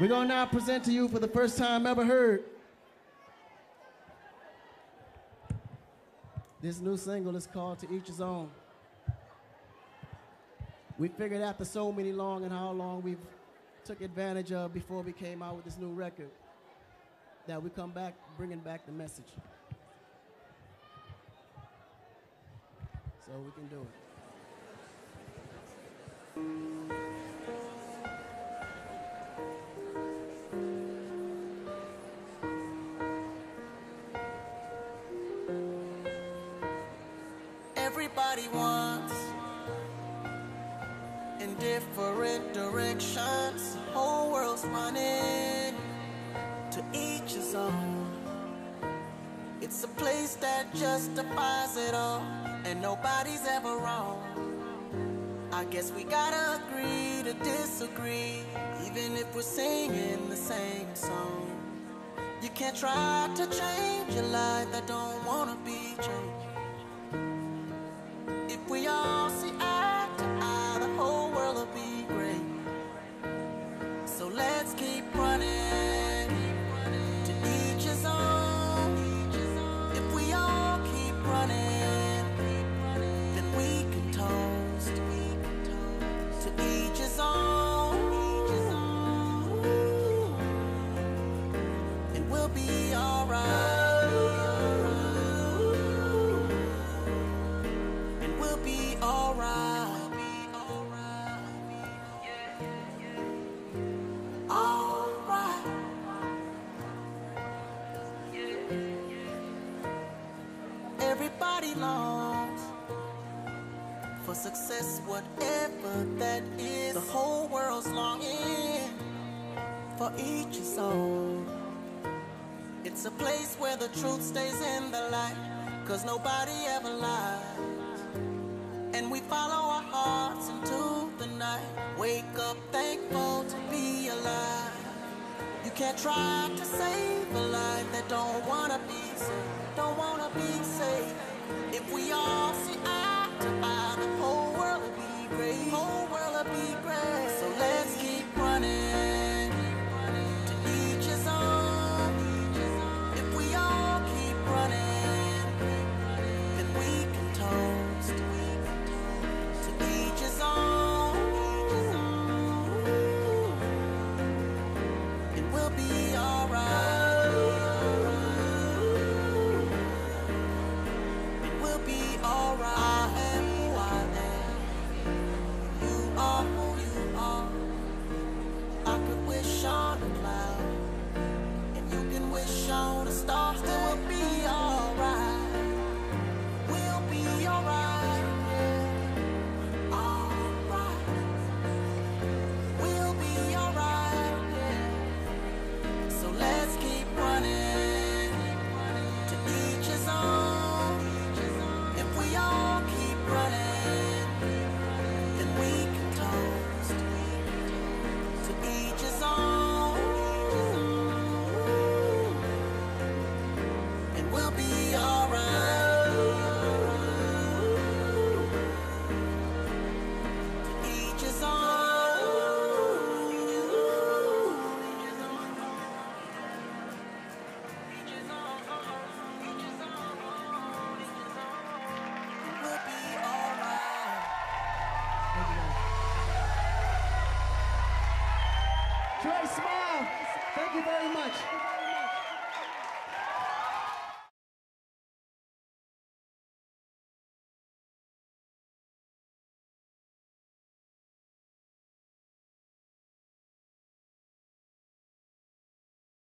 We're going to now present to you for the first time ever heard this new single is called To Each His Own. We figured after so many long and how long we've took advantage of before we came out with this new record that we come back bringing back the message. So we can do it. Everybody wants in different directions. The whole world's running to each his own. It's a place that justifies it all, and nobody's ever wrong. I guess we gotta agree to disagree, even if we're singing the same song. You can't try to change a life that don't wanna be changed. If for success, whatever that is. The whole world's longing for each own. It's a place where the truth stays in the light, cause nobody ever lies. And we follow our hearts into the night. Wake up thankful to be alive. You can't try to save a life that don't wanna be saved, don't wanna be saved. If we all see Trey Smile, thank you very much.